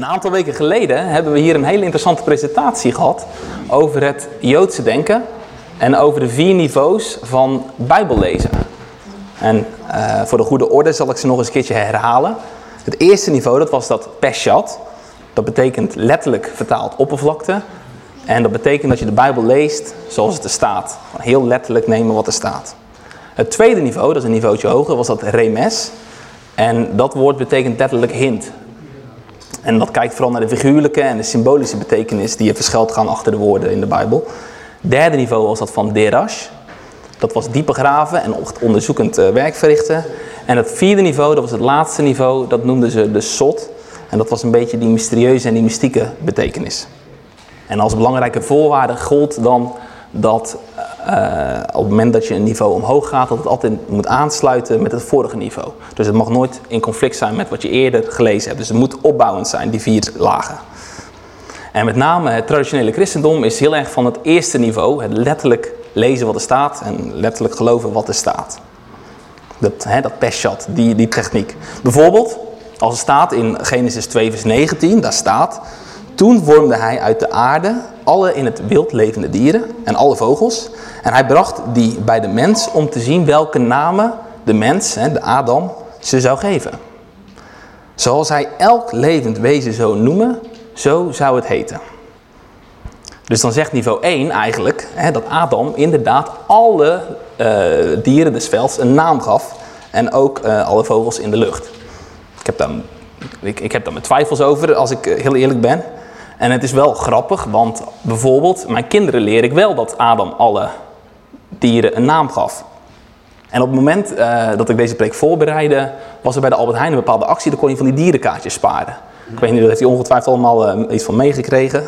Een aantal weken geleden hebben we hier een hele interessante presentatie gehad over het Joodse denken en over de vier niveaus van Bijbellezen. En uh, voor de goede orde zal ik ze nog eens een keertje herhalen. Het eerste niveau, dat was dat peshat. Dat betekent letterlijk vertaald oppervlakte. En dat betekent dat je de Bijbel leest zoals het er staat. Heel letterlijk nemen wat er staat. Het tweede niveau, dat is een niveautje hoger, was dat remes. En dat woord betekent letterlijk hint. En dat kijkt vooral naar de figuurlijke en de symbolische betekenis die er verschuilt gaan achter de woorden in de Bijbel. Derde niveau was dat van derash. Dat was diepe graven en onderzoekend eh, werk verrichten. En het vierde niveau, dat was het laatste niveau, dat noemden ze de sot. En dat was een beetje die mysterieuze en die mystieke betekenis. En als belangrijke voorwaarde gold dan dat uh, op het moment dat je een niveau omhoog gaat, dat het altijd moet aansluiten met het vorige niveau. Dus het mag nooit in conflict zijn met wat je eerder gelezen hebt. Dus het moet opbouwend zijn, die vier lagen. En met name het traditionele christendom is heel erg van het eerste niveau, het letterlijk lezen wat er staat en letterlijk geloven wat er staat. Dat, hè, dat die, die techniek. Bijvoorbeeld, als er staat in Genesis 2 vers 19, daar staat... Toen vormde hij uit de aarde alle in het wild levende dieren en alle vogels. En hij bracht die bij de mens om te zien welke namen de mens, de Adam, ze zou geven. Zoals hij elk levend wezen zou noemen, zo zou het heten. Dus dan zegt niveau 1 eigenlijk hè, dat Adam inderdaad alle uh, dieren des velds een naam gaf. En ook uh, alle vogels in de lucht. Ik heb, daar, ik, ik heb daar mijn twijfels over, als ik heel eerlijk ben. En het is wel grappig, want bijvoorbeeld mijn kinderen leer ik wel dat Adam alle dieren een naam gaf. En op het moment uh, dat ik deze preek voorbereidde, was er bij de Albert Heijn een bepaalde actie. Dan kon je van die dierenkaartjes sparen. Ik weet niet, dat heeft hij ongetwijfeld allemaal uh, iets van meegekregen.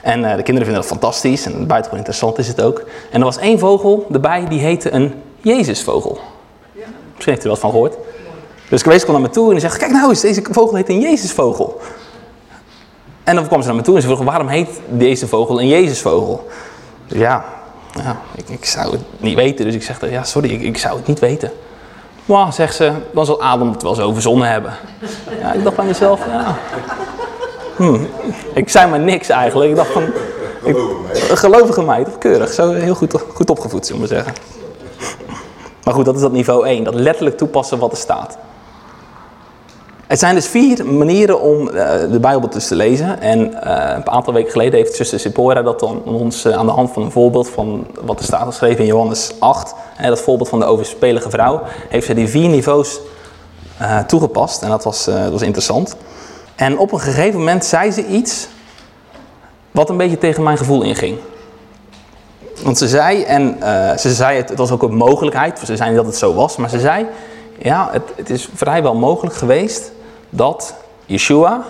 En uh, de kinderen vinden dat fantastisch en buitengewoon interessant is het ook. En er was één vogel erbij, die heette een Jezusvogel. Misschien heeft u er wat van gehoord. Dus Grace kwam naar me toe en die zegt, kijk nou eens, deze vogel heet een Jezusvogel. En dan kwam ze naar me toe en ze vroeg, waarom heet deze vogel een Jezusvogel? Dus ja, ja ik, ik, zou het niet weten. Dus ik zeg, ja sorry, ik, ik zou het niet weten. Maar, zegt ze, dan zal Adam het wel zo verzonnen hebben. Ja, ik dacht bij mezelf, ja. Hm. Ik zei maar niks eigenlijk. Ik dacht van, ik, een gelovige meid, keurig. Zo heel goed, goed opgevoed, zullen we zeggen. Maar goed, dat is dat niveau 1. Dat letterlijk toepassen wat er staat. Het zijn dus vier manieren om uh, de Bijbel dus te lezen. En uh, een aantal weken geleden heeft zuster Sephora dat dan ons uh, aan de hand van een voorbeeld van wat er staat geschreven in Johannes 8, hè, dat voorbeeld van de overspelige vrouw, heeft ze die vier niveaus toegepast. En dat was, dat was interessant. En op een gegeven moment zei ze iets wat een beetje tegen mijn gevoel inging. Want ze zei, en ze zei het, het was ook een mogelijkheid, ze zei niet dat het zo was, maar ze zei, ja, het, het is vrijwel mogelijk geweest dat Yeshua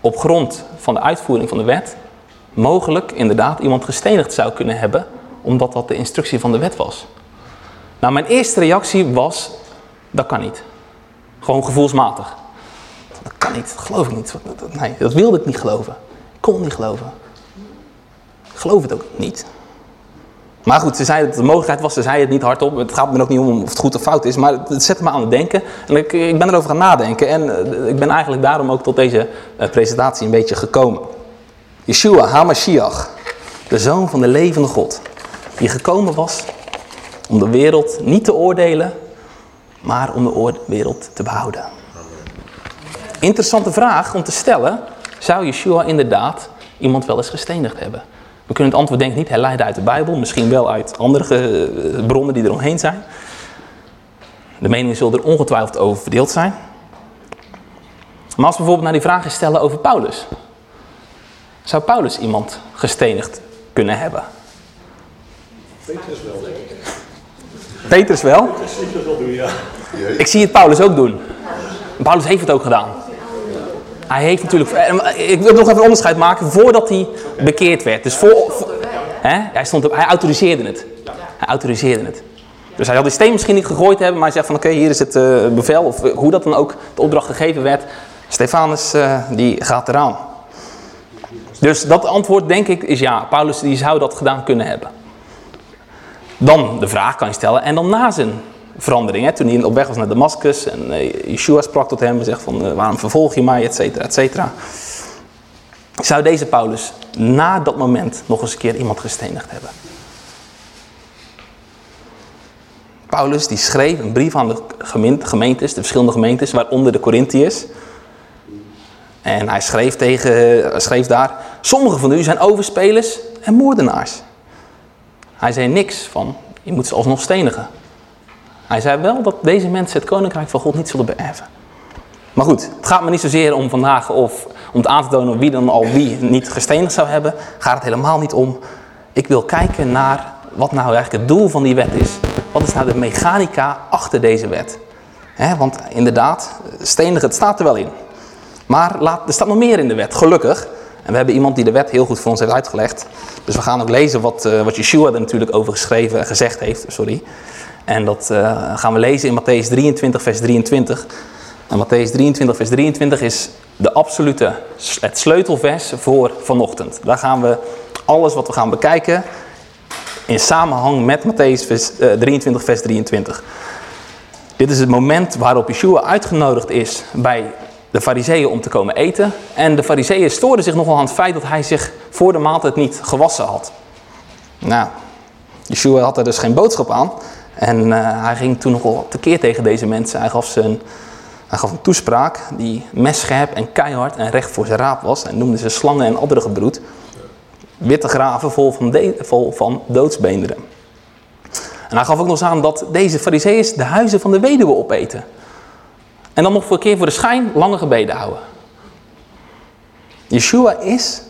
op grond van de uitvoering van de wet mogelijk inderdaad iemand gestenigd zou kunnen hebben, omdat dat de instructie van de wet was. Nou, mijn eerste reactie was, dat kan niet. Gewoon gevoelsmatig. Dat kan niet, dat geloof ik niet. Nee, dat wilde ik niet geloven. Ik kon niet geloven. Ik geloof het ook niet. Maar goed, ze zei dat de mogelijkheid was, ze zei het niet hardop. Het gaat me ook niet om of het goed of fout is, maar het zette me aan het denken. En ik, ik ben erover gaan nadenken en uh, ik ben eigenlijk daarom ook tot deze uh, presentatie een beetje gekomen. Yeshua, HaMashiach, de Zoon van de levende God, die gekomen was om de wereld niet te oordelen, maar om de wereld te behouden. Interessante vraag om te stellen, zou Yeshua inderdaad iemand wel eens gestenigd hebben? We kunnen het antwoord denk ik niet herleiden uit de Bijbel, misschien wel uit andere bronnen die er omheen zijn. De meningen zullen er ongetwijfeld over verdeeld zijn. Maar als we bijvoorbeeld naar die vragen stellen over Paulus. Zou Paulus iemand gestenigd kunnen hebben? Petrus wel, denk ik. Petrus wel? Petrus wel doen, ja. Ik zie het Paulus ook doen. Paulus heeft het ook gedaan. Hij heeft natuurlijk... Ik wil nog even een onderscheid maken voordat hij bekeerd werd. Dus voor, hè, hij, stond hij autoriseerde het. Hij autoriseerde het. Dus hij had die steen misschien niet gegooid hebben, maar hij zegt van oké, hier is het uh, bevel. Of hoe dat dan ook de opdracht gegeven werd. Stefanus, die gaat eraan. Dus dat antwoord denk ik is ja. Paulus die zou dat gedaan kunnen hebben. Dan de vraag kan je stellen. En dan na zijn verandering. Hè? Toen hij op weg was naar Damascus en uh, Yeshua sprak tot hem en zegt van uh, waarom vervolg je mij, et cetera, et cetera. Zou deze Paulus na dat moment nog eens een keer iemand gestenigd hebben? Paulus die schreef een brief aan de gemeentes, de verschillende gemeentes, waaronder de Corinthiërs. En hij schreef, tegen, schreef daar, sommigen van u zijn overspelers en moordenaars. Hij zei niks van, je moet ze alsnog stenigen. Hij zei wel dat deze mensen het koninkrijk van God niet zullen beërven. Maar goed, het gaat me niet zozeer om vandaag of om te aan te tonen wie dan al wie niet gestenigd zou hebben. Gaat het helemaal niet om. Ik wil kijken naar wat nou eigenlijk het doel van die wet is. Wat is nou de mechanica achter deze wet? want inderdaad, stenigen, het staat er wel in. Maar laat, er staat nog meer in de wet, gelukkig. En we hebben iemand die de wet heel goed voor ons heeft uitgelegd. Dus we gaan ook lezen wat, uh, wat Yeshua er natuurlijk over geschreven en gezegd heeft. Sorry. En dat uh, gaan we lezen in Matthäus 23, vers 23. En Matthäus 23, vers 23 is de absolute, het sleutelvers voor vanochtend. Daar gaan we alles wat we gaan bekijken in samenhang met Matthäus vers, uh, 23, vers 23. Dit is het moment waarop Yeshua uitgenodigd is bij de fariseeën om te komen eten. En de fariseeën stoorden zich nogal aan het feit dat hij zich voor de maaltijd niet gewassen had. Nou, Yeshua had er dus geen boodschap aan. En uh, hij ging toen nogal tekeer tegen deze mensen. Hij gaf, zijn, hij gaf een toespraak die messcherp en keihard en recht voor zijn raap was. En noemde ze slangen en andere gebroed. Witte graven vol van, vol van doodsbeenderen. En hij gaf ook nog eens aan dat deze fariseeën de huizen van de weduwe opeten. En dan nog voor een keer voor de schijn lange gebeden houden. Yeshua is,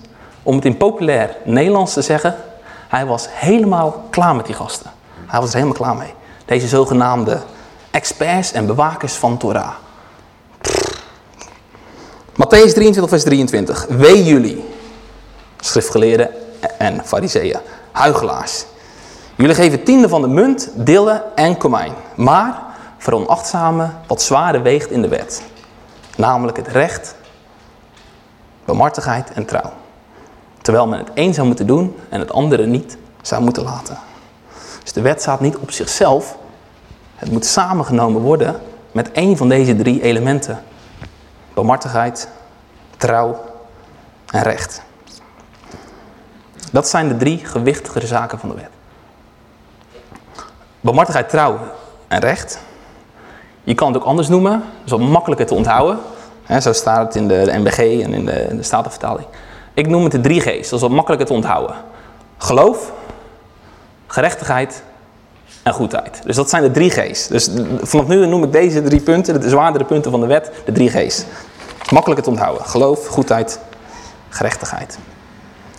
om het in populair Nederlands te zeggen, hij was helemaal klaar met die gasten. Hij was er helemaal klaar mee. Deze zogenaamde experts en bewakers van Torah. Matthäus 23, vers 23. Wee jullie, schriftgeleerden en fariseeën, huigelaars. Jullie geven tiende van de munt, dille en komijn. Maar veronachtzamen wat zwaarder weegt in de wet. Namelijk het recht, bemartigheid en trouw. Terwijl men het een zou moeten doen en het andere niet zou moeten laten. Dus de wet staat niet op zichzelf. Het moet samengenomen worden met één van deze drie elementen. Bemartigheid, trouw en recht. Dat zijn de drie gewichtige zaken van de wet. Bemartigheid, trouw en recht. Je kan het ook anders noemen, dat is wat makkelijker te onthouden. zo staat het in de, NBG en in de, de Statenvertaling. Ik noem het de drie G's, dat is wat makkelijker te onthouden. Geloof, gerechtigheid en goedheid. Dus dat zijn de drie G's. Dus vanaf nu noem ik deze drie punten, de zwaardere punten van de wet, de drie G's. Makkelijker te onthouden. Geloof, goedheid, gerechtigheid.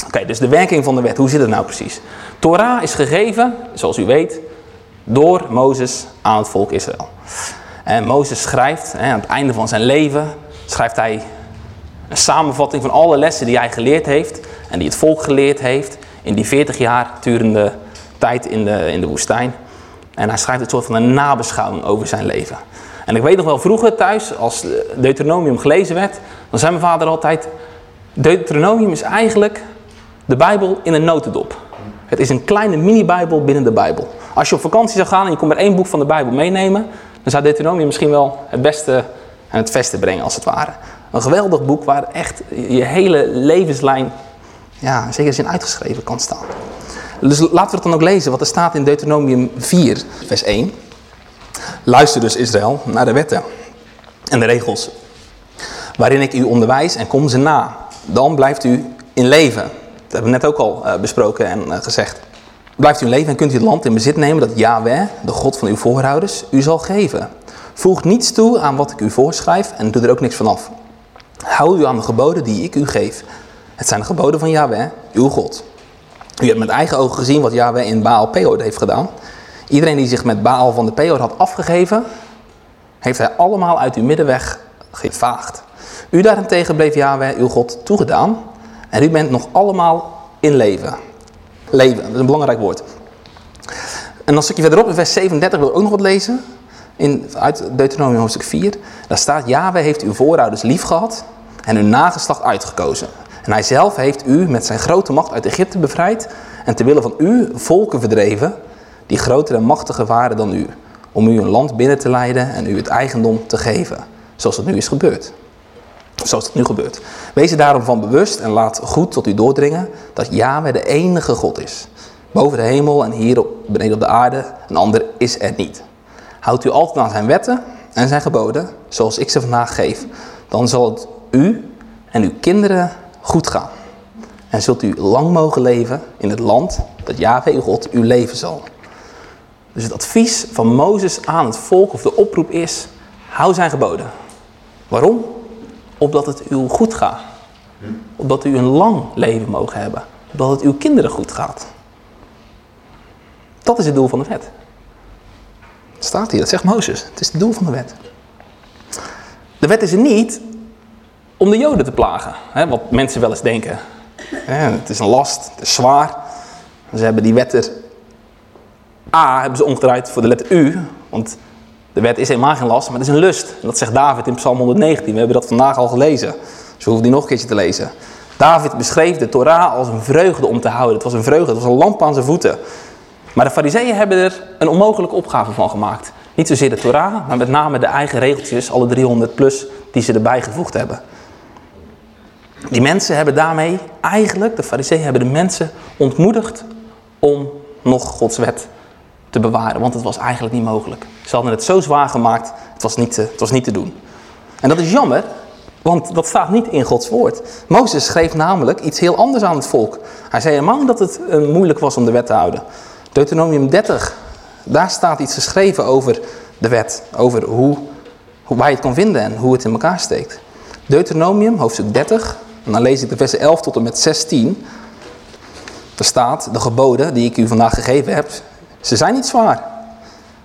Oké, dus de werking van de wet, hoe zit het nou precies? Torah is gegeven, zoals u weet, door Mozes aan het volk Israël. En Mozes schrijft, hè, aan het einde van zijn leven, schrijft hij een samenvatting van alle lessen die hij geleerd heeft en die het volk geleerd heeft in die 40 jaar durende tijd in de, in de woestijn. En hij schrijft een soort van een nabeschouwing over zijn leven. En ik weet nog wel vroeger thuis, als Deuteronomium gelezen werd, dan zei mijn vader altijd, Deuteronomium is eigenlijk de Bijbel in een notendop. Het is een kleine mini-Bijbel binnen de Bijbel. Als je op vakantie zou gaan en je kon maar één boek van de Bijbel meenemen, dan zou Deuteronomium misschien wel het beste en het beste brengen als het ware. Een geweldig boek waar echt je hele levenslijn, ja, zeker zin uitgeschreven kan staan. Dus laten we het dan ook lezen wat er staat in Deuteronomium 4, vers 1. Luister dus Israël naar de wetten en de regels waarin ik u onderwijs en kom ze na. Dan blijft u in leven. Dat hebben we net ook al uh, besproken en uh, gezegd. Blijft u in leven en kunt u het land in bezit nemen dat Yahweh, de God van uw voorouders, u zal geven. Voeg niets toe aan wat ik u voorschrijf en doe er ook niks van af. Hou u aan de geboden die ik u geef. Het zijn de geboden van Yahweh, uw God. U hebt met eigen ogen gezien wat Yahweh in Baal Peor heeft gedaan. Iedereen die zich met Baal van de Peor had afgegeven, heeft hij allemaal uit uw middenweg gevaagd. U daarentegen bleef Yahweh, uw God, toegedaan. En u bent nog allemaal in leven. Leven, dat is een belangrijk woord. En als ik je verderop in vers 37 wil ik ook nog wat lezen. In, uit Deuteronomium hoofdstuk 4. Daar staat, Yahweh heeft uw voorouders lief gehad en uw nageslacht uitgekozen. En hij zelf heeft u met zijn grote macht uit Egypte bevrijd en te willen van u volken verdreven die groter en machtiger waren dan u. om u een land binnen te leiden en u het eigendom te geven, zoals het nu is gebeurd. Zoals het nu gebeurt. Wees er daarom van bewust en laat goed tot u doordringen dat Yahweh de enige God is. Boven de hemel en hier op, beneden op de aarde, een ander is er niet. Houdt u altijd aan zijn wetten en zijn geboden, zoals ik ze vandaag geef. Dan zal het u en uw kinderen goed gaan. En zult u lang mogen leven in het land dat Yahweh uw God uw leven zal. Dus het advies van Mozes aan het volk of de oproep is, hou zijn geboden. Waarom? Opdat het u goed gaat. Opdat u een lang leven mogen hebben. Opdat het uw kinderen goed gaat. Dat is het doel van de wet. Dat staat hier, dat zegt Mozes. Het is het doel van de wet. De wet is er niet om de joden te plagen. Hè, wat mensen wel eens denken. het is een last, het is zwaar. Ze hebben die wet er... A hebben ze omgedraaid voor de letter U. Want de wet is helemaal geen last, maar het is een lust. En dat zegt David in Psalm 119. We hebben dat vandaag al gelezen. Dus we hoeven die nog een keertje te lezen. David beschreef de Torah als een vreugde om te houden. Het was een vreugde, het was een lamp aan zijn voeten. Maar de fariseeën hebben er een onmogelijke opgave van gemaakt. Niet zozeer de Torah, maar met name de eigen regeltjes, alle 300 plus, die ze erbij gevoegd hebben. Die mensen hebben daarmee eigenlijk, de fariseeën hebben de mensen ontmoedigd om nog Gods wet te bewaren. Want het was eigenlijk niet mogelijk. Ze hadden het zo zwaar gemaakt, het was niet te, het was niet te doen. En dat is jammer, want dat staat niet in Gods woord. Mozes schreef namelijk iets heel anders aan het volk. Hij zei helemaal dat het uh, moeilijk was om de wet te houden. Deuteronomium 30, daar staat iets geschreven over de wet. Over hoe, hoe, waar je het kan vinden en hoe het in elkaar steekt. Deuteronomium, hoofdstuk 30, en dan lees ik de versen 11 tot en met 16. Er staat, de geboden die ik u vandaag gegeven heb, ze zijn niet zwaar.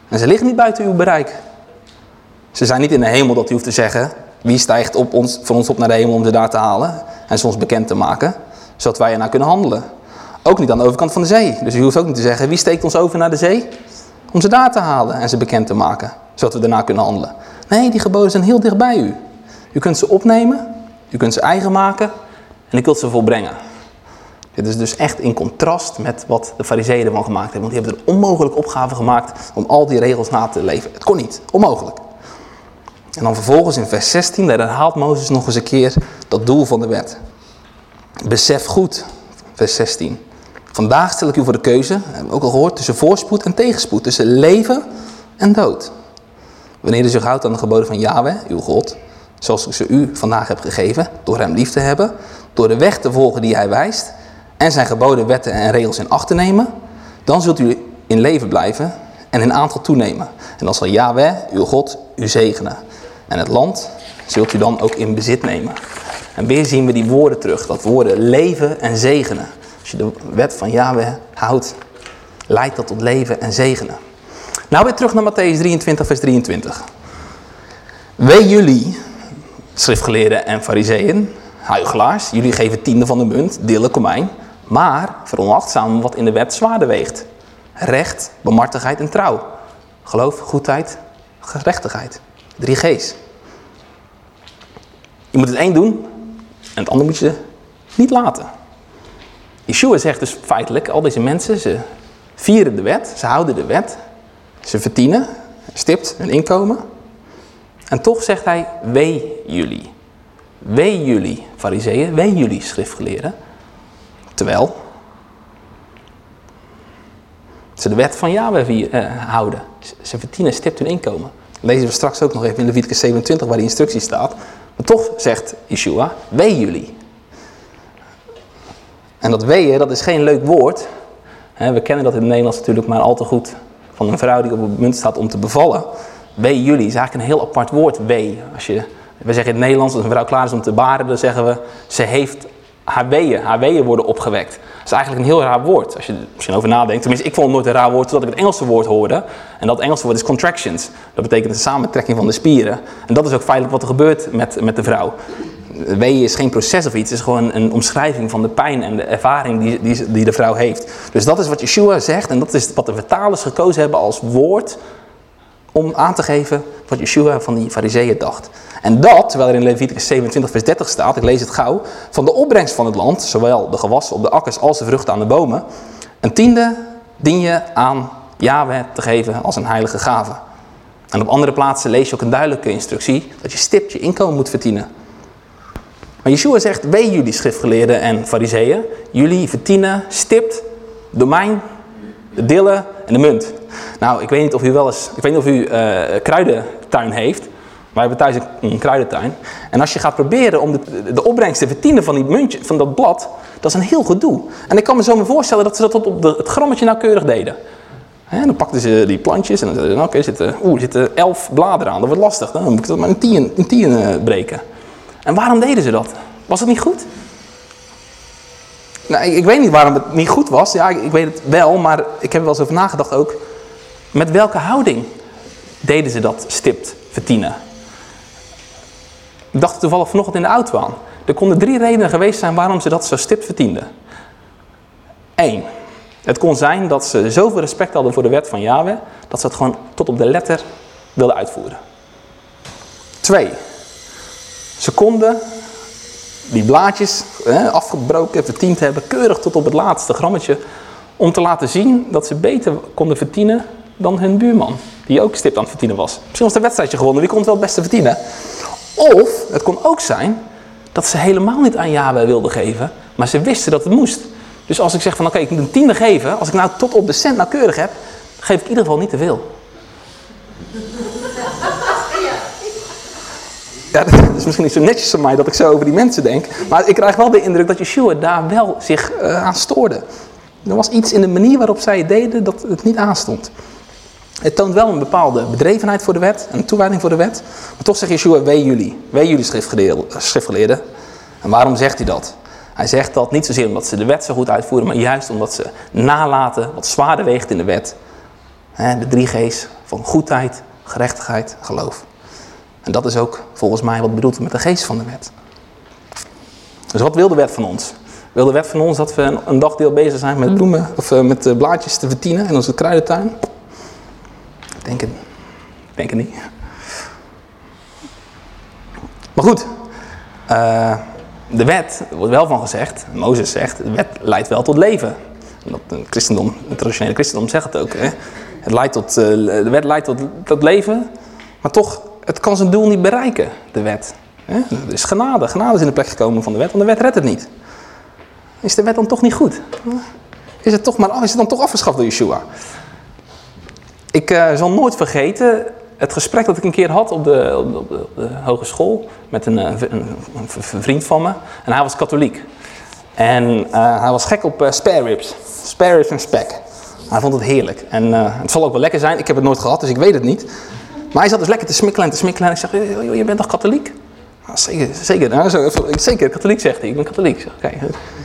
En ze liggen niet buiten uw bereik. Ze zijn niet in de hemel dat u hoeft te zeggen, wie stijgt op ons, van ons op naar de hemel om ze daar te halen en ze ons bekend te maken, zodat wij ernaar kunnen handelen. Ook niet aan de overkant van de zee. Dus u hoeft ook niet te zeggen, wie steekt ons over naar de zee? Om ze daar te halen en ze bekend te maken, zodat we daarna kunnen handelen. Nee, die geboden zijn heel dicht bij u. U kunt ze opnemen, u kunt ze eigen maken en u kunt ze volbrengen. Dit is dus echt in contrast met wat de fariseeën ervan gemaakt hebben. Want die hebben een onmogelijke opgave gemaakt om al die regels na te leven. Het kon niet, onmogelijk. En dan vervolgens in vers 16, daar herhaalt Mozes nog eens een keer dat doel van de wet. Besef goed, vers 16. Vandaag stel ik u voor de keuze, hebben we ook al gehoord, tussen voorspoed en tegenspoed. Tussen leven en dood. Wanneer u zich houdt aan de geboden van Yahweh, uw God, zoals ik ze u vandaag heb gegeven, door hem lief te hebben, door de weg te volgen die hij wijst, en zijn geboden, wetten en regels in acht te nemen, dan zult u in leven blijven en in aantal toenemen. En dan zal Yahweh, uw God, u zegenen. En het land zult u dan ook in bezit nemen. En weer zien we die woorden terug, dat woorden leven en zegenen. Als je de wet van Yahweh houdt, leidt dat tot leven en zegenen. Nou weer terug naar Matthäus 23, vers 23. Wee jullie, schriftgeleerden en fariseeën, huigelaars, jullie geven tiende van de munt, dille komijn, maar veronachtzaam wat in de wet zwaarder weegt. Recht, bemartigheid en trouw. Geloof, goedheid, gerechtigheid. Drie G's. Je moet het één doen en het ander moet je niet laten. Yeshua zegt dus feitelijk, al deze mensen, ze vieren de wet, ze houden de wet, ze verdienen, stipt hun inkomen. En toch zegt hij, wee jullie. Wee jullie, fariseeën, wee jullie, schriftgeleerden. Terwijl ze de wet van Yahweh uh, houden. Ze verdienen stipt hun inkomen. Lezen we straks ook nog even in Leviticus 27 waar die instructie staat. Maar toch zegt Yeshua, wee jullie. En dat weeën, dat is geen leuk woord. We kennen dat in het Nederlands natuurlijk maar al te goed. Van een vrouw die op het munt staat om te bevallen. Wee jullie is eigenlijk een heel apart woord, wee. Als je, we zeggen in het Nederlands, als een vrouw klaar is om te baren, dan zeggen we, ze heeft haar weeën. Haar weeën worden opgewekt. Dat is eigenlijk een heel raar woord, als je er misschien over nadenkt. Tenminste, ik vond het nooit een raar woord, totdat ik het Engelse woord hoorde. En dat Engelse woord is contractions. Dat betekent een samentrekking van de spieren. En dat is ook feitelijk wat er gebeurt met, met de vrouw weeën is geen proces of iets, het is gewoon een omschrijving van de pijn en de ervaring die, die, die de vrouw heeft. Dus dat is wat Yeshua zegt en dat is wat de vertalers gekozen hebben als woord om aan te geven wat Yeshua van die fariseeën dacht. En dat, terwijl er in Leviticus 27 vers 30 staat, ik lees het gauw, van de opbrengst van het land, zowel de gewassen op de akkers als de vruchten aan de bomen, een tiende dien je aan Yahweh te geven als een heilige gave. En op andere plaatsen lees je ook een duidelijke instructie dat je stipt je inkomen moet verdienen. Maar Yeshua zegt, wee jullie schriftgeleerden en fariseeën, jullie verdienen stipt, domein, de dillen en de munt. Nou, ik weet niet of u wel eens, ik weet niet of u uh, kruidentuin heeft. Wij hebben thuis een, een, kruidentuin. En als je gaat proberen om de, de opbrengst te verdienen van, die muntje, van dat blad, dat is een heel gedoe. En ik kan me zo me voorstellen dat ze dat op het grammetje nauwkeurig deden. En dan pakten ze die plantjes en dan zeiden ze, oké, er zitten, zitten elf bladeren aan, dat wordt lastig. Dan moet ik dat maar in tien, in tien uh, breken. En waarom deden ze dat? Was het niet goed? Nou, ik, ik, weet niet waarom het niet goed was. Ja, ik, weet het wel, maar ik heb er wel eens over nagedacht ook. Met welke houding deden ze dat stipt verdienen? Ik dacht toevallig vanochtend in de auto aan. Er konden drie redenen geweest zijn waarom ze dat zo stipt verdienden. Eén, het kon zijn dat ze zoveel respect hadden voor de wet van Yahweh, dat ze het gewoon tot op de letter wilden uitvoeren. Twee, ze konden die blaadjes hè, afgebroken, vertiend hebben, keurig tot op het laatste grammetje, om te laten zien dat ze beter konden verdienen dan hun buurman, die ook stipt aan het verdienen was. Misschien was de wedstrijdje gewonnen, die kon het wel het beste verdienen. Of het kon ook zijn dat ze helemaal niet aan Yahweh wilden geven, maar ze wisten dat het moest. Dus als ik zeg van oké, ik moet een tiende geven, als ik nou tot op de cent nauwkeurig heb, geef ik in ieder geval niet te veel. Ja, dat is misschien niet zo netjes van mij dat ik zo over die mensen denk. Maar ik krijg wel de indruk dat Yeshua daar wel zich uh, aan stoorde. Er was iets in de manier waarop zij het deden dat het niet aanstond. Het toont wel een bepaalde bedrevenheid voor de wet, een toewijding voor de wet. Maar toch zegt Yeshua, wee jullie, wee jullie schriftgeleerden. En waarom zegt hij dat? Hij zegt dat niet zozeer omdat ze de wet zo goed uitvoeren, maar juist omdat ze nalaten wat zwaarder weegt in de wet. De drie G's van goedheid, gerechtigheid, geloof. En dat is ook volgens mij wat bedoeld met de geest van de wet. Dus wat wil de wet van ons? Wil de wet van ons dat we een dagdeel bezig zijn met bloemen of eh, met blaadjes te vertienen in onze kruidentuin? Ik denk het, ik denk het niet. Maar goed, uh, de wet, er wordt wel van gezegd, Mozes zegt, de wet leidt wel tot leven. Dat, het christendom, het traditionele christendom zegt het ook. Hè? Het leidt tot, uh, de wet leidt tot, tot leven, maar toch, het kan zijn doel niet bereiken, de wet. Er is genade, genade is in de plek gekomen van de wet, want de wet redt het niet. Is de wet dan toch niet goed? Is het, toch maar, is het dan toch afgeschaft door Yeshua? Ik uh, zal nooit vergeten het gesprek dat ik een keer had op de, de, de hogeschool met een, een, een, vriend van me. En hij was katholiek. En uh, hij was gek op spare ribs. Spare ribs en spek. Hij vond het heerlijk. En het zal ook wel lekker zijn. Ik heb het nooit gehad, dus ik weet het niet. Maar hij zat dus lekker te smikkelen en te smikkelen. En ik zeg, joh, je bent toch katholiek? Nou, zeker, zeker. Nou, zo, zeker, katholiek zegt hij. Ik ben katholiek. Zeg, okay.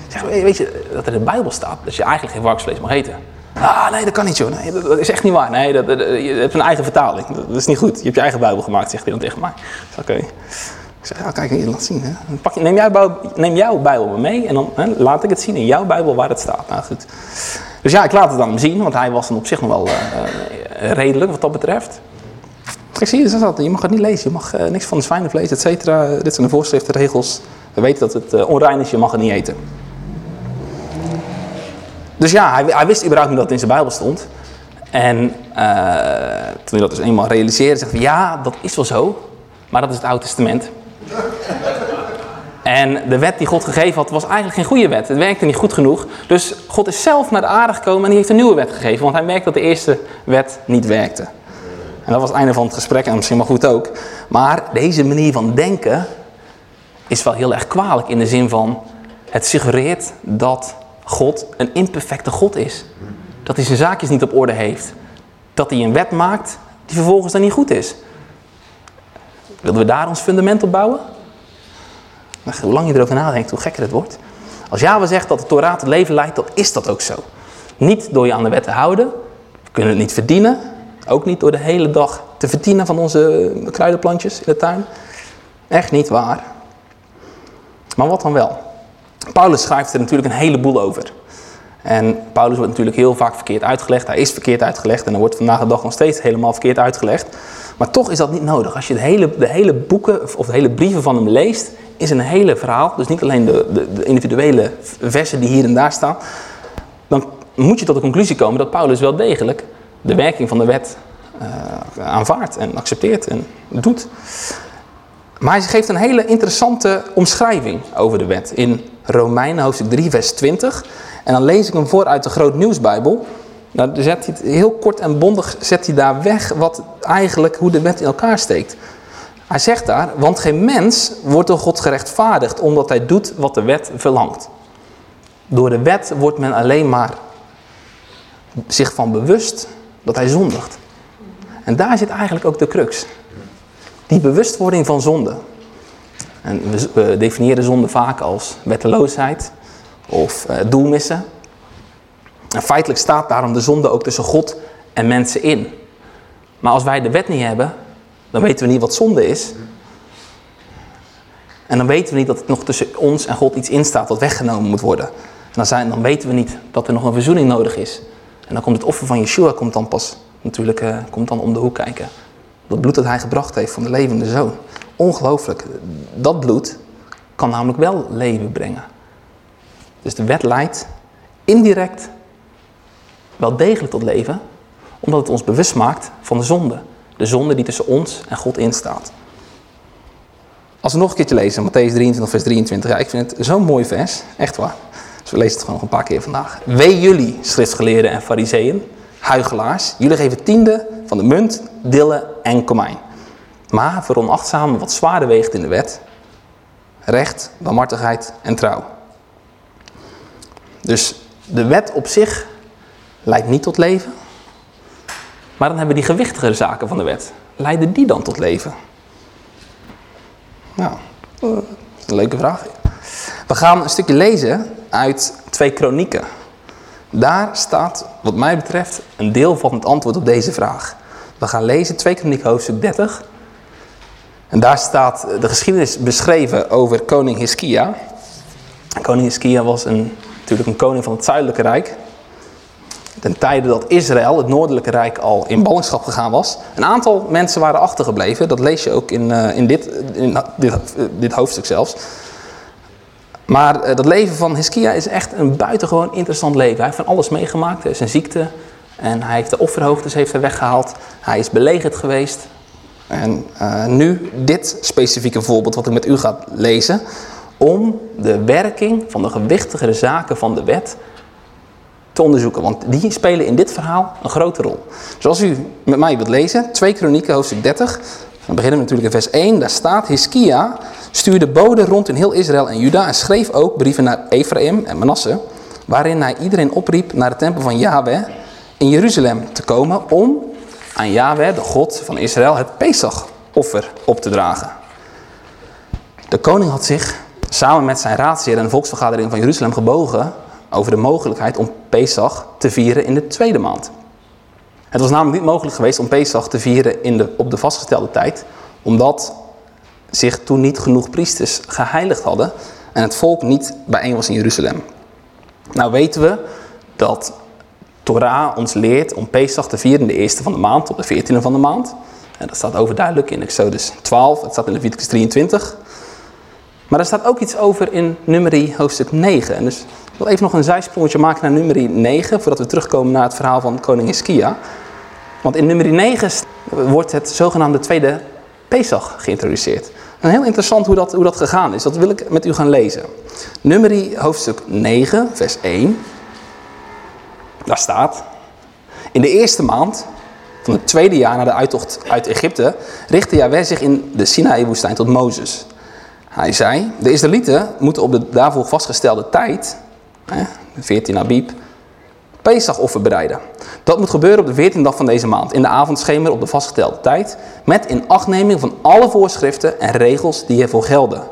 zeg, weet je dat er in de Bijbel staat dat je eigenlijk geen varkensvlees mag eten? Ah, nee, dat kan niet, joh. Nee, dat, is echt niet waar. Nee, dat, dat, je hebt een eigen vertaling. Dat, is niet goed. Je hebt je eigen Bijbel gemaakt, zegt hij dan tegen mij. Oké. Okay. Ik zeg, ja, kijk, hier, laat zien. Hè. Pak je, neem, jouw, neem jouw Bijbel mee en dan hè, laat ik het zien in jouw Bijbel waar het staat. Nou, goed. Dus ja, ik laat het dan zien, want hij was dan op zich nog wel uh, redelijk wat dat betreft. Ik zie je, dat, je mag het niet lezen. Je mag uh, niks van de zwijnenvlees, et cetera. Dit zijn de voorschriften, regels. We weten dat het uh, onrein is, je mag het niet eten. Dus ja, hij, hij, wist überhaupt niet dat het in zijn Bijbel stond. En uh, toen hij dat dus eenmaal realiseerde, zegt hij, ja, dat is wel zo, maar dat is het Oude Testament. en de wet die God gegeven had, was eigenlijk geen goede wet. Het werkte niet goed genoeg. Dus God is zelf naar de aarde gekomen en die heeft een nieuwe wet gegeven, want hij merkte dat de eerste wet niet werkte. En dat was het einde van het gesprek en misschien maar goed ook. Maar deze manier van denken is wel heel erg kwalijk in de zin van, het suggereert dat God een imperfecte God is. Dat hij zijn zaakjes niet op orde heeft. Dat hij een wet maakt die vervolgens dan niet goed is. Wilden we daar ons fundament op bouwen? Hoe lang je erover nadenkt, hoe gekker het wordt. Als Java zegt dat de Torah het leven leidt, dan is dat ook zo. Niet door je aan de wet te houden. We kunnen het niet verdienen. Ook niet door de hele dag te verdienen van onze kruidenplantjes in de tuin. Echt niet waar. Maar wat dan wel? Paulus schrijft er natuurlijk een heleboel over. En Paulus wordt natuurlijk heel vaak verkeerd uitgelegd. Hij is verkeerd uitgelegd en er wordt vandaag de dag nog steeds helemaal verkeerd uitgelegd. Maar toch is dat niet nodig. Als je de hele, de hele boeken of de hele brieven van hem leest, is een hele verhaal. Dus niet alleen de, de, de individuele versen die hier en daar staan. Dan moet je tot de conclusie komen dat Paulus wel degelijk de werking van de wet uh, aanvaardt en accepteert en doet. Maar hij geeft een hele interessante omschrijving over de wet in Romeinen hoofdstuk 3 vers 20. En dan lees ik hem voor uit de Groot Nieuwsbijbel. Nou, zet hij heel kort en bondig zet hij daar weg wat eigenlijk hoe de wet in elkaar steekt. Hij zegt daar, want geen mens wordt door God gerechtvaardigd omdat hij doet wat de wet verlangt. Door de wet wordt men alleen maar zich van bewust dat hij zondigt. En daar zit eigenlijk ook de crux. Die bewustwording van zonde. En we definiëren zonde vaak als wetteloosheid of uh, doelmissen. En feitelijk staat daarom de zonde ook tussen God en mensen in. Maar als wij de wet niet hebben, dan weten we niet wat zonde is. En dan weten we niet dat het nog tussen ons en God iets instaat wat weggenomen moet worden. En dan, zijn, dan weten we niet dat er nog een verzoening nodig is. En dan komt het offer van Yeshua komt dan pas natuurlijk uh, komt dan om de hoek kijken. Dat bloed dat hij gebracht heeft van de levende zoon. Ongelooflijk. Dat bloed kan namelijk wel leven brengen. Dus de wet leidt indirect wel degelijk tot leven, omdat het ons bewust maakt van de zonde. De zonde die tussen ons en God instaat. Als we nog een keertje lezen, Matthäus 23, vers 23. Ja, ik vind het zo'n mooi vers. Echt waar. Dus we lezen het gewoon nog een paar keer vandaag. Wee jullie, schriftgeleerden en fariseeën, huigelaars. Jullie geven tiende van de munt, dille en komijn. Maar veronachtzamen wat zwaarder weegt in de wet. Recht, barmhartigheid en trouw. Dus de wet op zich leidt niet tot leven. Maar dan hebben we die gewichtigere zaken van de wet. Leiden die dan tot leven? Nou, dat is een leuke vraag. We gaan een stukje lezen uit twee kronieken. Daar staat, wat mij betreft, een deel van het antwoord op deze vraag. We gaan lezen 2 Kronieken hoofdstuk 30. En daar staat de geschiedenis beschreven over koning Hiskia. Koning Hiskia was een, natuurlijk een koning van het zuidelijke rijk. Ten tijde dat Israël, het noordelijke rijk, al in ballingschap gegaan was. Een aantal mensen waren achtergebleven. Dat lees je ook in, uh, in, dit, in dit, dit, hoofdstuk zelfs. Maar uh, dat leven van Hiskia is echt een buitengewoon interessant leven. Hij heeft van alles meegemaakt. Er is een ziekte. En hij heeft de offerhoogtes heeft hij weggehaald. Hij is belegerd geweest. En uh, nu dit specifieke voorbeeld wat ik met u ga lezen. Om de werking van de gewichtigere zaken van de wet te onderzoeken. Want die spelen in dit verhaal een grote rol. Zoals u met mij wilt lezen, 2 Kronieken hoofdstuk 30. Dan beginnen we natuurlijk in vers 1. Daar staat, Hiskia stuurde boden rond in heel Israël en Juda en schreef ook brieven naar Ephraim en Manasse. Waarin hij iedereen opriep naar de tempel van Yahweh in Jeruzalem te komen om aan Yahweh, de God van Israël, het Pesach-offer op te dragen. De koning had zich samen met zijn raadsheer en de volksvergadering van Jeruzalem gebogen over de mogelijkheid om Pesach te vieren in de tweede maand. Het was namelijk niet mogelijk geweest om Pesach te vieren in de, op de vastgestelde tijd, omdat zich toen niet genoeg priesters geheiligd hadden en het volk niet bijeen was in Jeruzalem. Nou weten we dat Torah ons leert om Pesach te vieren de eerste van de maand, op de veertiende van de maand. En dat staat overduidelijk in Exodus 12, het staat in Leviticus 23. Maar er staat ook iets over in Numeri hoofdstuk 9. En dus ik wil even nog een zijsprongetje maken naar Numeri 9, voordat we terugkomen naar het verhaal van koning Hiskia. Want in Numeri 9 wordt het zogenaamde tweede Geïntroduceerd. En heel interessant hoe dat, hoe dat gegaan is. Dat wil ik met u gaan lezen. Numeri hoofdstuk 9, vers 1. Daar staat, in de eerste maand van het tweede jaar na de uittocht uit Egypte, richtte Yahweh zich in de Sinaï-woestijn tot Mozes. Hij zei, de Israëlieten moeten op de daarvoor vastgestelde tijd, 14 Abib, Pesachoffer bereiden. Dat moet gebeuren op de 14e dag van deze maand, in de avondschemer op de vastgestelde tijd, met in achtneming van alle voorschriften en regels die ervoor gelden.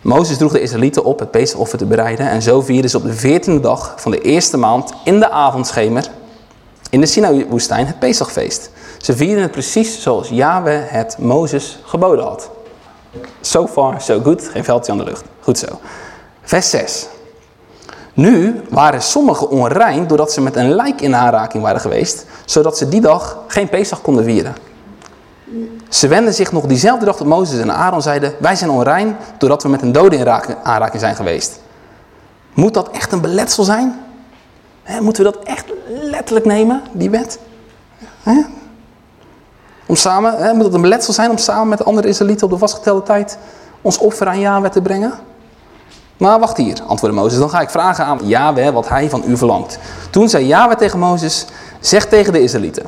Mozes droeg de Israëlieten op het Pesachoffer te bereiden en zo vierden ze op de 14e dag van de eerste maand in de avondschemer in de Sinai-woestijn het Pesachfeest. Ze vierden het precies zoals Yahweh het Mozes geboden had. So far, so good. Geen veldje aan de lucht. Goed zo. Vers 6. Nu waren sommigen onrein doordat ze met een lijk in aanraking waren geweest, zodat ze die dag geen Pesach konden vieren. Ze wenden zich nog diezelfde dag tot Mozes en Aaron zeiden, wij zijn onrein doordat we met een dode in aanraking zijn geweest. Moet dat echt een beletsel zijn? moeten we dat echt letterlijk nemen, die wet? Om samen, moet het een beletsel zijn om samen met de andere Israëlieten op de vastgestelde tijd ons offer aan Yahweh te brengen? Maar wacht hier, antwoordde Mozes, dan ga ik vragen aan Yahweh wat hij van u verlangt. Toen zei Yahweh tegen Mozes, zeg tegen de Israëlieten,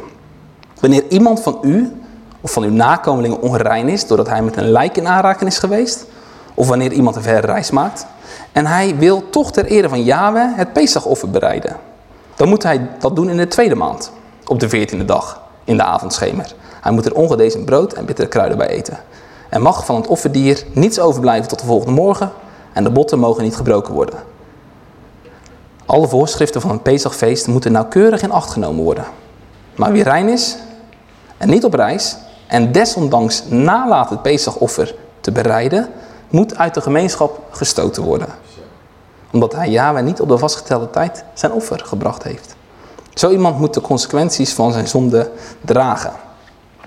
wanneer iemand van u of van uw nakomelingen onrein is doordat hij met een lijk in aanraking is geweest, of wanneer iemand een verre reis maakt, en hij wil toch ter ere van Yahweh het Pesachoffer bereiden, dan moet hij dat doen in de tweede maand, op de veertiende dag, in de avondschemer. Hij moet er ongedezen brood en bittere kruiden bij eten. Er mag van het offerdier niets overblijven tot de volgende morgen en de botten mogen niet gebroken worden. Alle voorschriften van een Pesachfeest moeten nauwkeurig in acht genomen worden. Maar wie rein is en niet op reis en desondanks nalaat het Pesachoffer te bereiden, moet uit de gemeenschap gestoten worden. Omdat hij Yahweh niet op de vastgestelde tijd zijn offer gebracht heeft. Zo iemand moet de consequenties van zijn zonde dragen.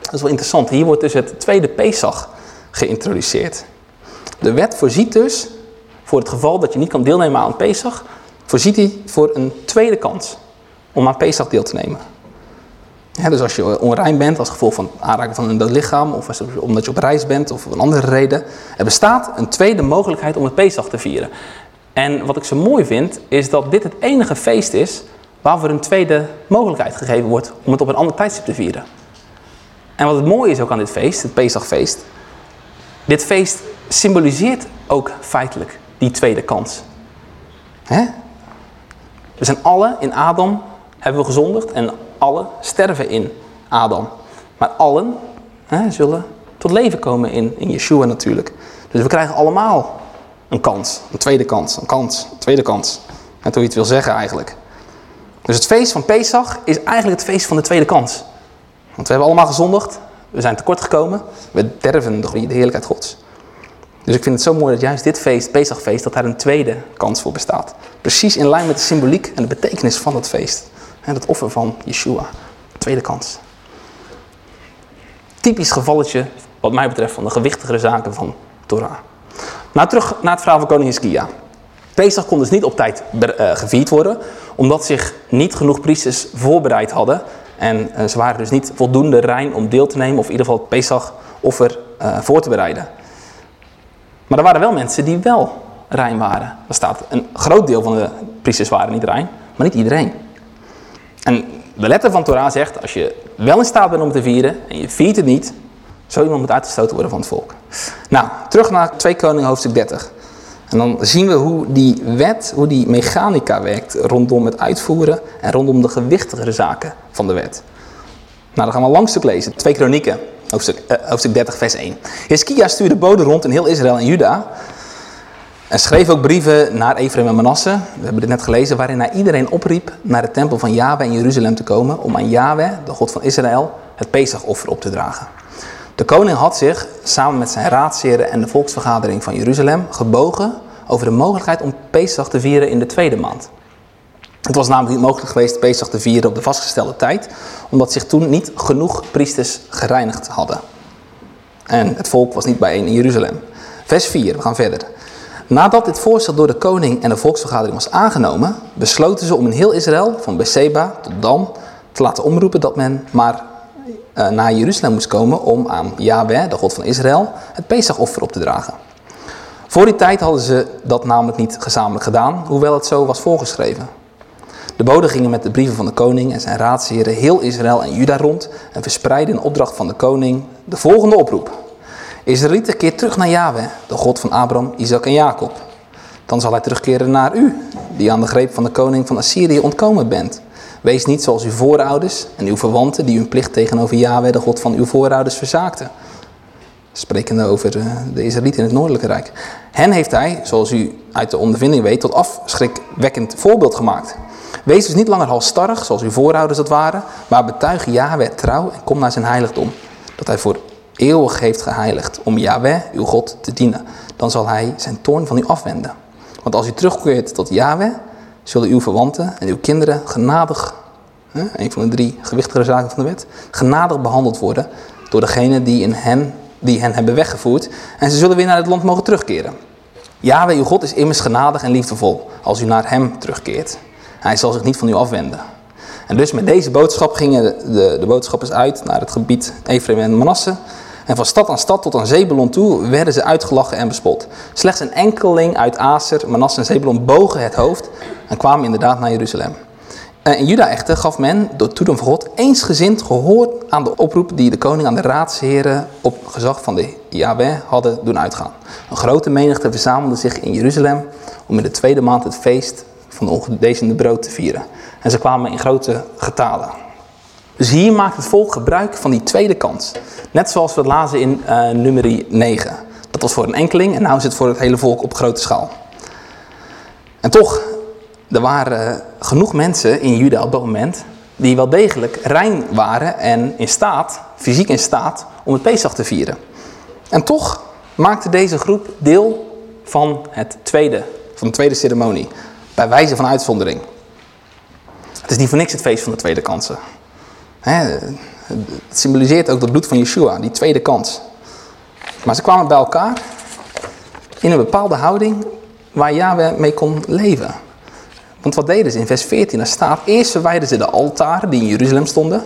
Dat is wel interessant. Hier wordt dus het tweede Pesach geïntroduceerd. De wet voorziet dus, voor het geval dat je niet kan deelnemen aan Pesach, voorziet hij voor een tweede kans om aan Pesach deel te nemen. dus als je onrein bent als gevolg van het aanraken van een lichaam, of omdat je op reis bent, of een andere reden. Er bestaat een tweede mogelijkheid om het Pesach te vieren. En wat ik zo mooi vind, is dat dit het enige feest is waarvoor een tweede mogelijkheid gegeven wordt om het op een ander tijdstip te vieren. En wat het mooie is ook aan dit feest, het Pesachfeest, dit feest symboliseert ook feitelijk die tweede kans. We zijn alle in Adam, hebben we gezondigd en alle sterven in Adam. Maar allen zullen tot leven komen in, in Yeshua natuurlijk. Dus we krijgen allemaal een kans, een tweede kans, een kans, een tweede kans. Net hoe je het wil zeggen eigenlijk. Dus het feest van Pesach is eigenlijk het feest van de tweede kans. Want we hebben allemaal gezondigd, we zijn tekort gekomen, we derven de heerlijkheid Gods. Dus ik vind het zo mooi dat juist dit feest, Pesachfeest, dat daar een tweede kans voor bestaat. Precies in lijn met de symboliek en de betekenis van dat feest. En het offer van Yeshua. Tweede kans. Typisch gevalletje, wat mij betreft, van de gewichtigere zaken van Torah. Nou, terug naar het verhaal van koning Hiskia. Pesach kon dus niet op tijd uh, gevierd worden, omdat zich niet genoeg priesters voorbereid hadden. En uh, ze waren dus niet voldoende rein om deel te nemen, of in ieder geval het Pesach-offer uh, voor te bereiden. Maar er waren wel mensen die wel rein waren. Er staat een groot deel van de priesters waren niet rein, maar niet iedereen. En de letter van Torah zegt, als je wel in staat bent om te vieren en je viert het niet, zo iemand moet uitgestoten worden van het volk. Nou, terug naar 2 Koningen hoofdstuk 30. En dan zien we hoe die wet, hoe die mechanica werkt rondom het uitvoeren en rondom de gewichtigere zaken van de wet. Nou, dan gaan we een lang stuk lezen. 2 Kronieken, hoofdstuk, eh, hoofdstuk 30, vers 1. Hiskia stuurde boden rond in heel Israël en Juda. En schreef ook brieven naar Ephraim en Manasse, we hebben dit net gelezen, waarin hij iedereen opriep naar de tempel van Yahweh in Jeruzalem te komen om aan Yahweh, de God van Israël, het Pesachoffer op te dragen. De koning had zich, samen met zijn raadsheren en de volksvergadering van Jeruzalem, gebogen over de mogelijkheid om Pesach te vieren in de tweede maand. Het was namelijk niet mogelijk geweest Pesach te vieren op de vastgestelde tijd, omdat zich toen niet genoeg priesters gereinigd hadden. En het volk was niet bijeen in Jeruzalem. Vers 4, we gaan verder. Nadat dit voorstel door de koning en de volksvergadering was aangenomen, besloten ze om in heel Israël, van Beersheba tot Dan, te laten omroepen dat men maar uh, naar Jeruzalem moest komen om aan Yahweh, de God van Israël, het Pesachoffer op te dragen. Voor die tijd hadden ze dat namelijk niet gezamenlijk gedaan, hoewel het zo was voorgeschreven. De boden gingen met de brieven van de koning en zijn raadsheren heel Israël en Juda rond en verspreidden in opdracht van de koning de volgende oproep. Israëlieten, keer terug naar Yahweh, de God van Abraham, Isaac en Jacob. Dan zal hij terugkeren naar u, die aan de greep van de koning van Assyrië ontkomen bent. Wees niet zoals uw voorouders en uw verwanten die hun plicht tegenover Yahweh, de God van uw voorouders, verzaakten. Sprekende over eh, de Israëlieten in het Noordelijke Rijk. Hen heeft hij, zoals u uit de ondervinding weet, tot afschrikwekkend voorbeeld gemaakt. Wees dus niet langer halstarrig, zoals uw voorouders dat waren, maar betuig Yahweh trouw en kom naar zijn heiligdom. Dat hij voor eeuwig heeft geheiligd om Yahweh, uw God, te dienen. Dan zal hij zijn toorn van u afwenden. Want als u terugkeert tot Yahweh, zullen uw verwanten en uw kinderen genadig, hè, een van de drie gewichtige zaken van de wet, genadig behandeld worden door degene die, in hen, die hen hebben weggevoerd. En ze zullen weer naar het land mogen terugkeren. Yahweh, uw God, is immers genadig en liefdevol als u naar hem terugkeert. Hij zal zich niet van u afwenden. En dus met deze boodschap gingen de, de boodschappers uit naar het gebied Ephraim en Manasse. En van stad aan stad tot aan Zebulon toe werden ze uitgelachen en bespot. Slechts een enkeling uit Aser, Manasse en Zebulon bogen het hoofd en kwamen inderdaad naar Jeruzalem. En in Juda echter gaf men, door toedoen van God, eensgezind gehoor aan de oproep die de koning aan de raadsheren op gezag van de Yahweh hadden doen uitgaan. Een grote menigte verzamelde zich in Jeruzalem om in de tweede maand het feest van de ongedezende brood te vieren. En ze kwamen in grote getalen. Dus hier maakt het volk gebruik van die tweede kans. Net zoals we het lazen in uh, nummer 9. Dat was voor een enkeling en nu is het voor het hele volk op grote schaal. En toch, er waren genoeg mensen in Juda op dat moment die wel degelijk rein waren en in staat, fysiek in staat, om het Pesach te vieren. En toch maakte deze groep deel van, het tweede, van de tweede ceremonie, bij wijze van uitzondering. Het is niet voor niks het feest van de tweede kansen. het symboliseert ook het bloed van Yeshua, die tweede kans. Maar ze kwamen bij elkaar in een bepaalde houding waar Yahweh mee kon leven. Want wat deden ze? In vers 14 daar staat, eerst verwijderden ze de altaren die in Jeruzalem stonden,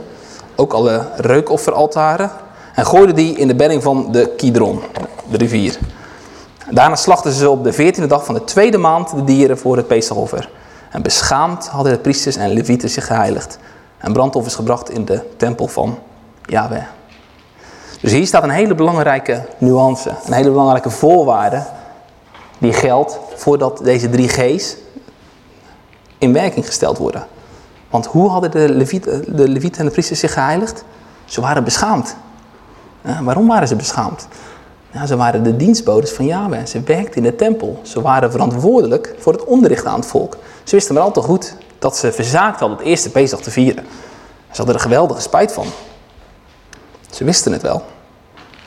ook alle reukofferaltaren, en gooiden die in de bedding van de Kidron, de rivier. Daarna slachten ze op de veertiende dag van de tweede maand de dieren voor het Pesachoffer. En beschaamd hadden de priesters en levieten zich geheiligd en brandoffers gebracht in de tempel van Yahweh. Dus hier staat een hele belangrijke nuance, een hele belangrijke voorwaarde die geldt voordat deze drie G's in werking gesteld worden. Want hoe hadden de levieten, de levieten en de priesters zich geheiligd? Ze waren beschaamd. waarom waren ze beschaamd? Ze waren de dienstbodes van Yahweh. Ze werkten in de tempel. Ze waren verantwoordelijk voor het onderricht aan het volk. Ze wisten maar al te goed dat ze verzaakt hadden het eerste Pesach te vieren. Ze hadden er geweldige spijt van. Ze wisten het wel.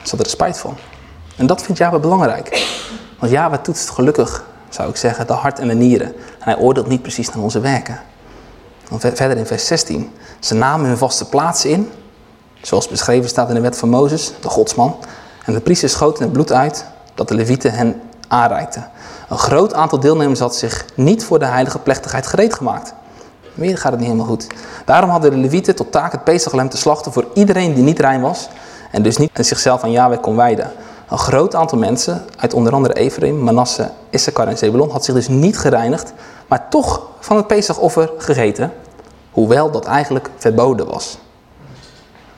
Ze hadden er spijt van. En dat vindt Yahweh belangrijk. Want Yahweh toetst gelukkig, zou ik zeggen, de hart en de nieren. En hij oordeelt niet precies naar onze werken. verder in vers 16. Ze namen hun vaste plaats in. Zoals beschreven staat in de wet van Mozes, de godsman. En de priesters schoten het bloed uit dat de levieten hen aanreikten. Een groot aantal deelnemers had zich niet voor de heilige plechtigheid gereed gemaakt. Weer gaat het niet helemaal goed. Daarom hadden de levieten tot taak het peesaglem te slachten voor iedereen die niet rein was en dus niet zichzelf aan Yahweh kon wijden. Een groot aantal mensen uit onder andere Ephraim, Manasse, Issachar en Zebulon had zich dus niet gereinigd, maar toch van het Pesachoffer gegeten, hoewel dat eigenlijk verboden was.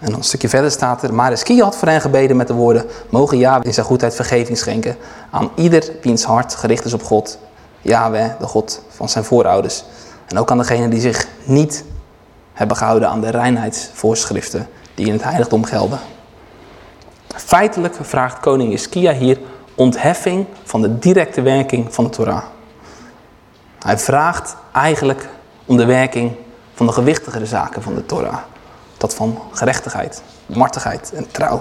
En een stukje verder staat er, maar Eskia had voor hen gebeden met de woorden, mogen Yahweh in zijn goedheid vergeving schenken aan ieder wiens hart gericht is op God, Yahweh, de God van zijn voorouders. En ook aan degenen die zich niet hebben gehouden aan de reinheidsvoorschriften die in het heiligdom gelden. Feitelijk vraagt koning Iskia hier ontheffing van de directe werking van de Torah. Hij vraagt eigenlijk om de werking van de gewichtigere zaken van de Torah. Dat van gerechtigheid, martigheid en trouw.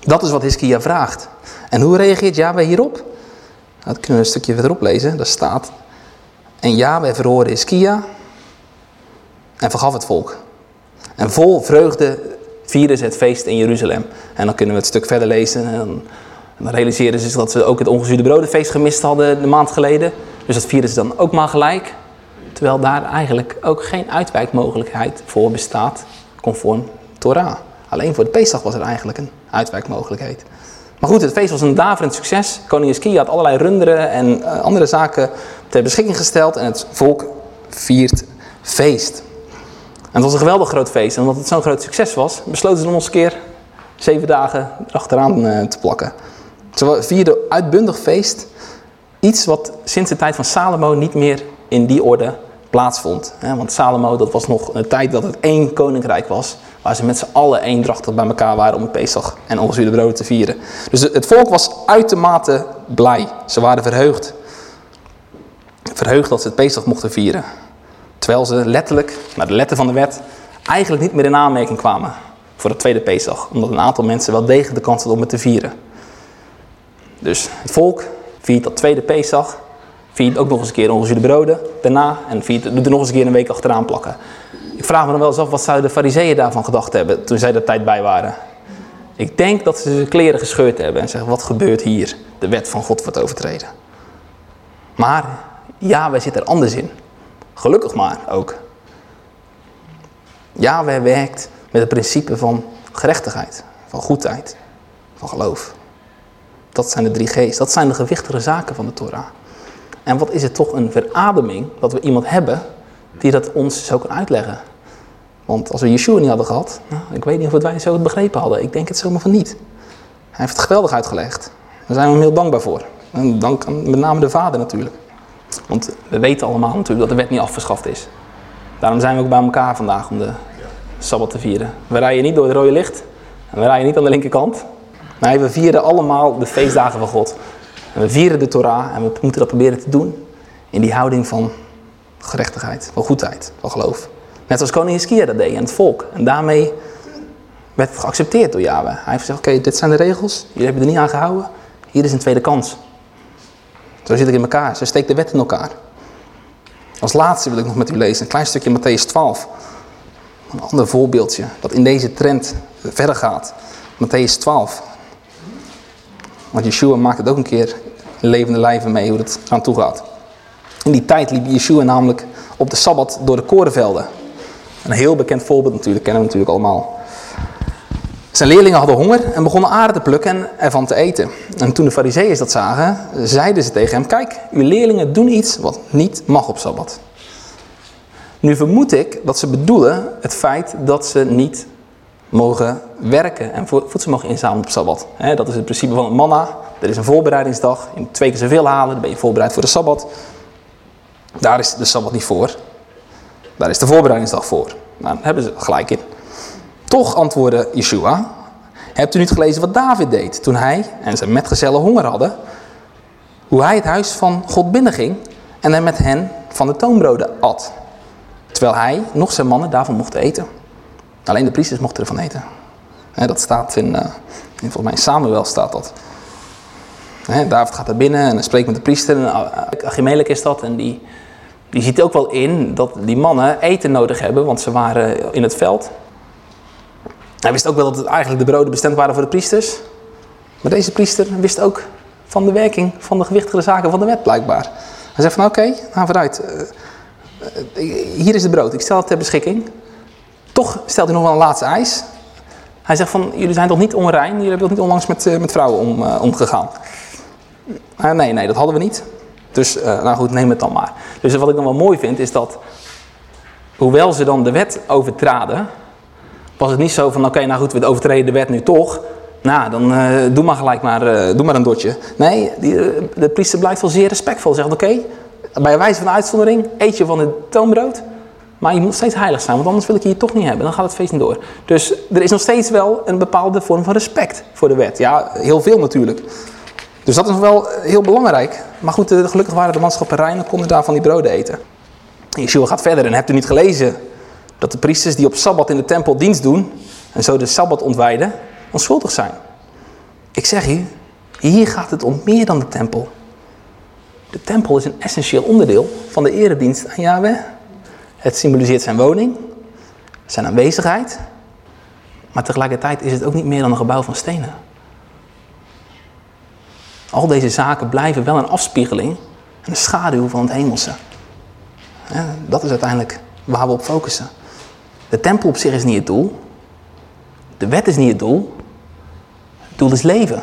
Dat is wat Hiskia vraagt. En hoe reageert Yahweh hierop? Dat kunnen we een stukje verderop lezen. Daar staat... En Yahweh verhoorde Hiskia en vergaf het volk. En vol vreugde vierden ze het feest in Jeruzalem. En dan kunnen we het stuk verder lezen. En dan, realiseerden ze dat ze ook het ongezuurde brodenfeest gemist hadden een maand geleden. Dus dat vierden ze dan ook maar gelijk. Terwijl daar eigenlijk ook geen uitwijkmogelijkheid voor bestaat, conform Torah. Alleen voor de Pesach was er eigenlijk een uitwijkmogelijkheid. Maar goed, het feest was een daverend succes. Koning Ischia had allerlei runderen en uh, andere zaken ter beschikking gesteld. En het volk viert feest. En het was een geweldig groot feest. En omdat het zo'n groot succes was, besloten ze om ons een keer zeven dagen erachteraan uh, te plakken. Ze vierden uitbundig feest. Iets wat sinds de tijd van Salomo niet meer in die orde plaatsvond. Want Salomo, dat was nog een tijd dat het één koninkrijk was. Waar ze met z'n allen eendrachtig bij elkaar waren om het Pesach en ongezuurde brood te vieren. Dus het volk was uitermate blij. Ze waren verheugd. Verheugd dat ze het Pesach mochten vieren. Terwijl ze letterlijk, naar de letter van de wet, eigenlijk niet meer in aanmerking kwamen voor het tweede Pesach. Omdat een aantal mensen wel degelijk de kans hadden om het te vieren. Dus het volk viert dat tweede Pesach Viert ook nog eens een keer ongezuurde broden daarna. En viert, doet er nog eens een keer een week achteraan plakken. Ik vraag me dan wel eens af, wat zouden de fariseeën daarvan gedacht hebben toen zij er tijd bij waren? Ik denk dat ze zijn kleren gescheurd hebben en zeggen, wat gebeurt hier? De wet van God wordt overtreden. Maar ja, wij zitten er anders in. Gelukkig maar ook. Yahweh werkt met het principe van gerechtigheid, van goedheid, van geloof. Dat zijn de drie G's. Dat zijn de gewichtige zaken van de Torah. En wat is het toch een verademing dat we iemand hebben die dat ons zo kan uitleggen. Want als we Yeshua niet hadden gehad, nou, ik weet niet of wij zo het begrepen hadden. Ik denk het zomaar van niet. Hij heeft het geweldig uitgelegd. Daar zijn we hem heel dankbaar voor. En dank aan met name de vader natuurlijk. Want we weten allemaal natuurlijk dat de wet niet afgeschaft is. Daarom zijn we ook bij elkaar vandaag om de Sabbat te vieren. We rijden niet door het rode licht. En we rijden niet aan de linkerkant. Nee, we vieren allemaal de feestdagen van God. En we vieren de Torah en we moeten dat proberen te doen in die houding van gerechtigheid, van goedheid, van geloof. Net zoals koning Hiskia dat deed en het volk. En daarmee werd het geaccepteerd door Yahweh. Hij heeft gezegd, oké, dit zijn de regels, jullie hebben er niet aan gehouden. Hier is een tweede kans. Zo zit ik in elkaar, zo steekt de wet in elkaar. Als laatste wil ik nog met u lezen, een klein stukje Matthäus 12. Een ander voorbeeldje dat in deze trend verder gaat. Matthäus 12. Want Yeshua maakt het ook een keer levende lijven mee hoe het aan toe gaat. In die tijd liep Yeshua namelijk op de Sabbat door de korenvelden. Een heel bekend voorbeeld natuurlijk, kennen we natuurlijk allemaal. Zijn leerlingen hadden honger en begonnen aarde te plukken en ervan te eten. En toen de fariseeërs dat zagen, zeiden ze tegen hem, kijk, uw leerlingen doen iets wat niet mag op Sabbat. Nu vermoed ik dat ze bedoelen het feit dat ze niet mogen werken en voedsel mogen inzamelen op Sabbat. dat is het principe van het manna. Er is een voorbereidingsdag, moet twee keer zoveel halen, dan ben je voorbereid voor de Sabbat. Daar is de Sabbat niet voor. Daar is de voorbereidingsdag voor. Nou, daar hebben ze gelijk in. Toch antwoordde Yeshua, hebt u niet gelezen wat David deed toen hij en zijn metgezellen honger hadden? Hoe hij het huis van God binnenging en hij met hen van de toonbroden at. Terwijl hij, nog zijn mannen, daarvan mochten eten. Alleen de priesters mochten ervan eten. dat staat in, uh, in, volgens mij Samuel staat dat. David gaat er binnen en spreekt met de priester. En Achimelech is dat en die die ziet ook wel in dat die mannen eten nodig hebben, want ze waren in het veld. Hij wist ook wel dat het eigenlijk de broden bestemd waren voor de priesters. Maar deze priester wist ook van de werking van de gewichtige zaken van de wet blijkbaar. Hij zegt van oké, okay, nou vooruit. Uh, hier is het brood, ik stel het ter beschikking. Toch stelt hij nog wel een laatste eis. Hij zegt van, jullie zijn toch niet onrein? Jullie hebben toch niet onlangs met, uh, met vrouwen om, omgegaan? nee, nee, dat hadden we niet. Dus, nou goed, neem het dan maar. Dus wat ik dan wel mooi vind, is dat, hoewel ze dan de wet overtraden, was het niet zo van, oké, nou goed, we overtreden de wet nu toch. Nou, dan doe maar gelijk maar, doe maar een dotje. Nee, die, de priester blijft wel zeer respectvol. Zegt, oké, bij wijze van uitzondering eet je van het toonbrood. Maar je moet steeds heilig zijn, want anders wil ik je toch niet hebben. Dan gaat het feest niet door. Dus er is nog steeds wel een bepaalde vorm van respect voor de wet. Ja, heel veel natuurlijk. Dus dat is wel heel belangrijk. Maar goed, gelukkig waren de manschappen rein en konden daar van die broden eten. Yeshua gaat verder en hebt u niet gelezen dat de priesters die op Sabbat in de tempel dienst doen en zo de Sabbat ontwijden, onschuldig zijn. Ik zeg u, hier gaat het om meer dan de tempel. De tempel is een essentieel onderdeel van de eredienst aan Yahweh. Het symboliseert zijn woning, zijn aanwezigheid, maar tegelijkertijd is het ook niet meer dan een gebouw van stenen. Al deze zaken blijven wel een afspiegeling en een schaduw van het hemelse. dat is uiteindelijk waar we op focussen. De tempel op zich is niet het doel. De wet is niet het doel. Het doel is leven.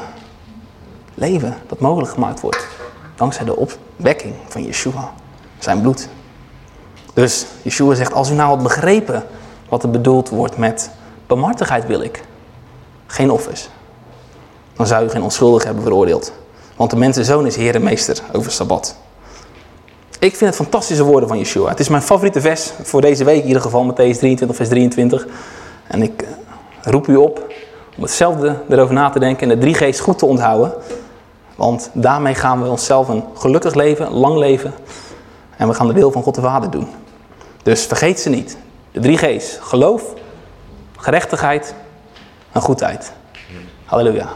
Leven dat mogelijk gemaakt wordt. Dankzij de opwekking van Yeshua. Zijn bloed. Dus Yeshua zegt, als u nou had begrepen wat er bedoeld wordt met bemartigheid wil ik. Geen offers. Dan zou u geen onschuldig hebben veroordeeld. Want de mensenzoon is heer meester over Sabbat. Ik vind het fantastische woorden van Yeshua. Het is mijn favoriete vers voor deze week in ieder geval, Matthäus 23, vers 23. En ik eh, roep u op om hetzelfde erover na te denken en de drie geest goed te onthouden. Want daarmee gaan we onszelf een gelukkig leven, lang leven. En we gaan de wil van God de Vader doen. Dus vergeet ze niet. De drie geest. Geloof, gerechtigheid en goedheid. Halleluja.